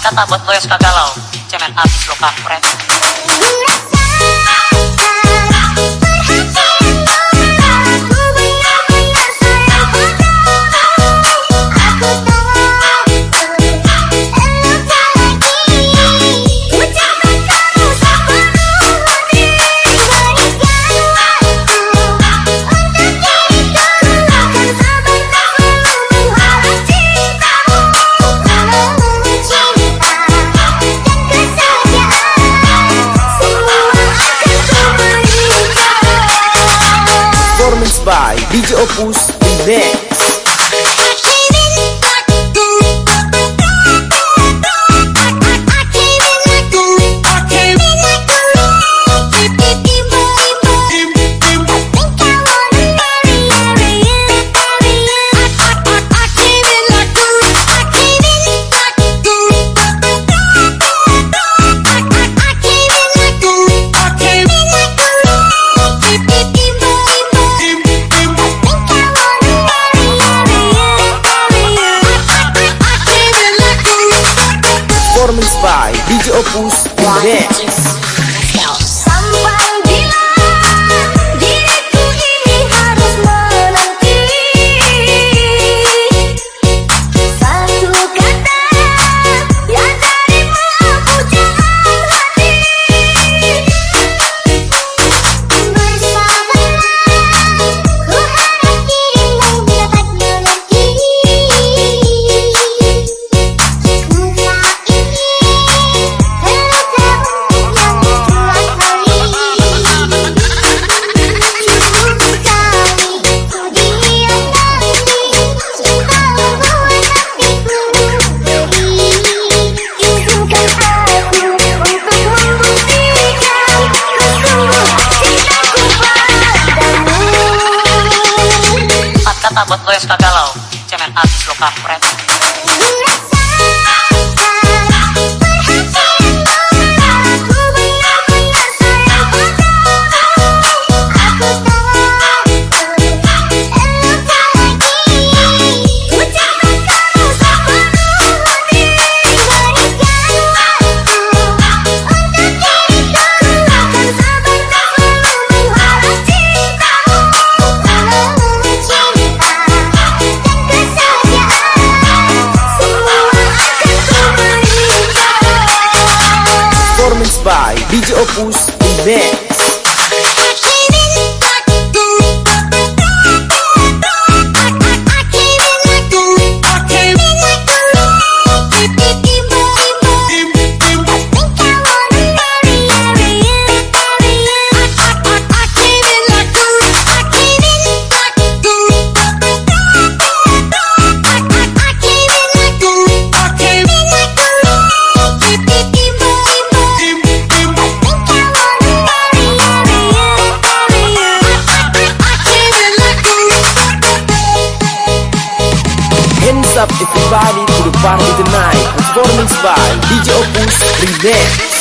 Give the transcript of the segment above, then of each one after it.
kata buat lo yang suka galau cemen abis lo kampret DJ Opus Events. Opus Index. buat lo yang suka galau Cemen abis lo kampret be.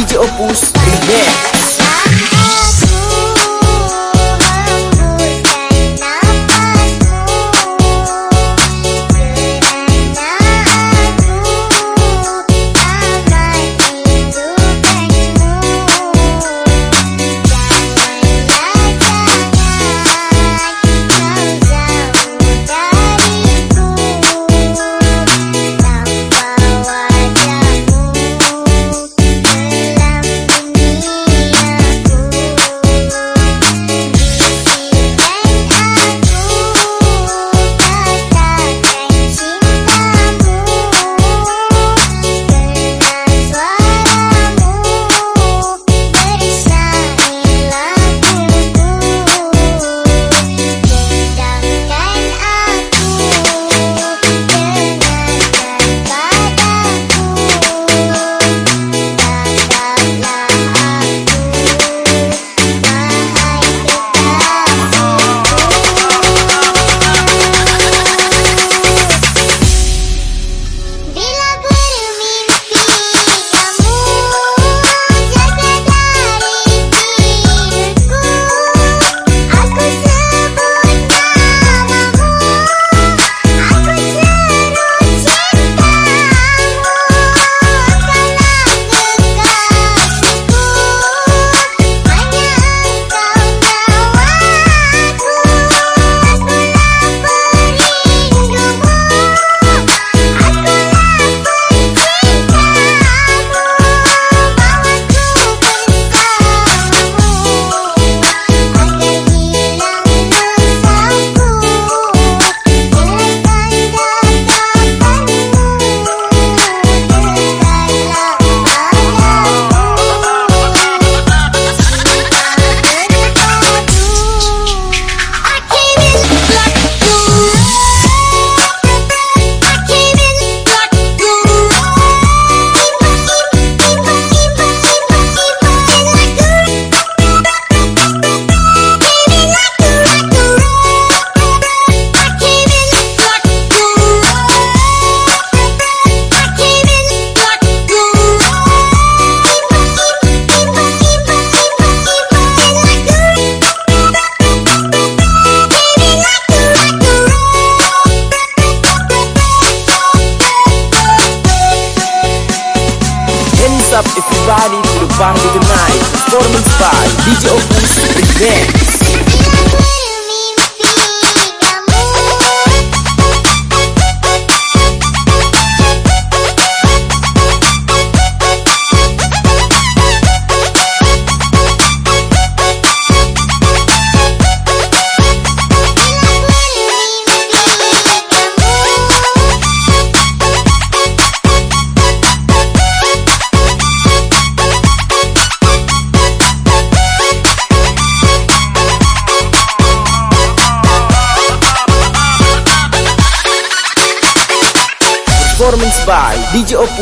이제 없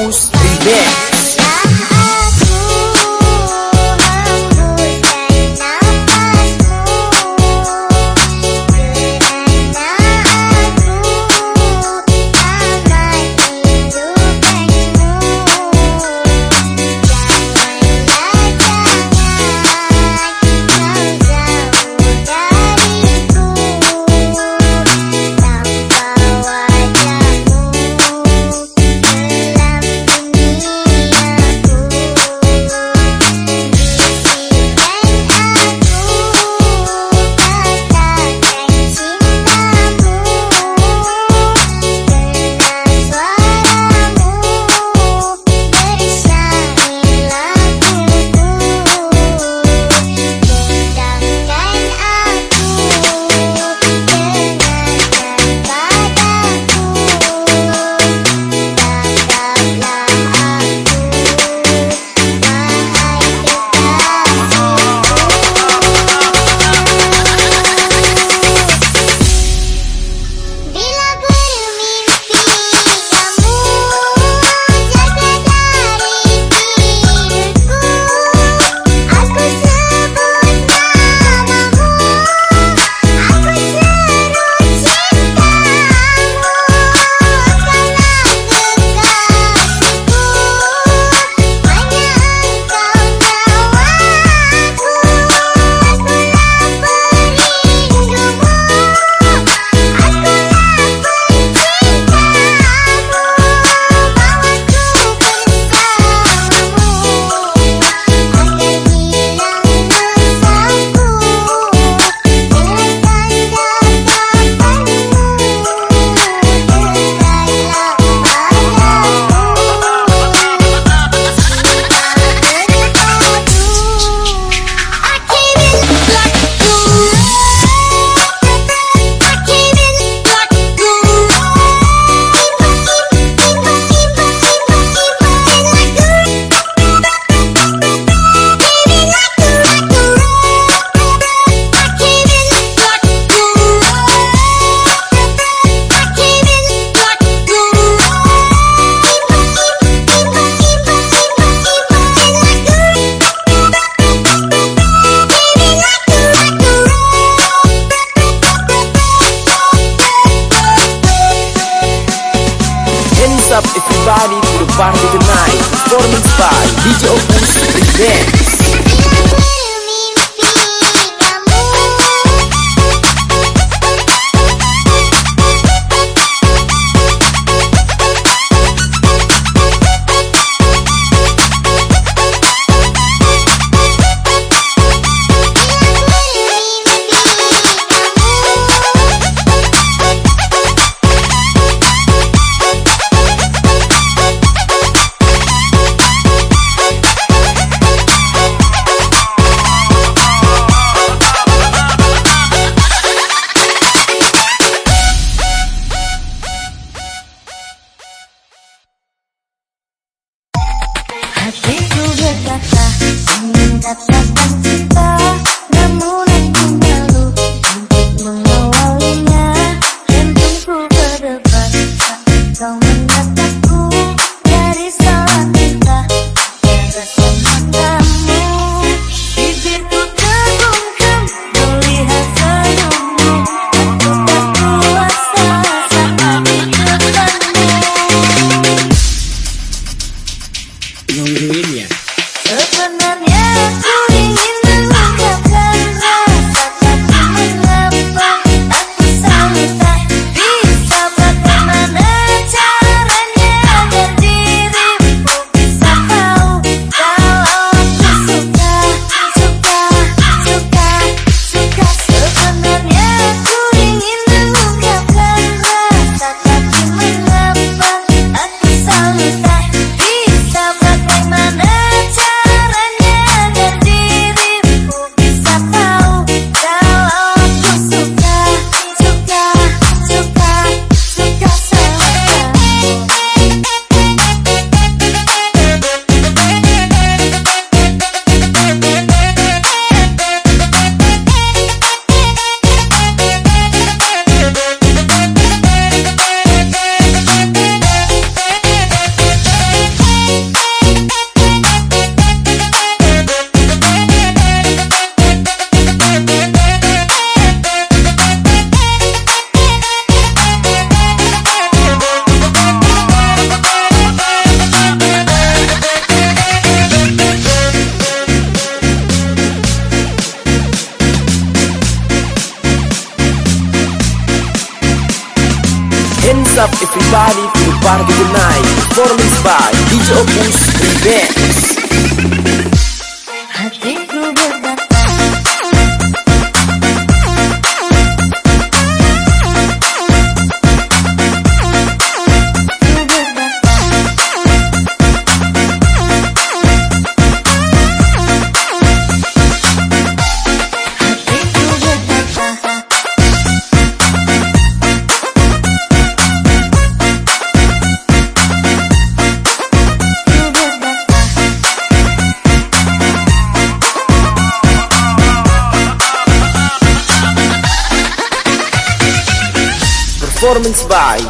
os tribé.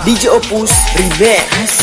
DJ Opus Remix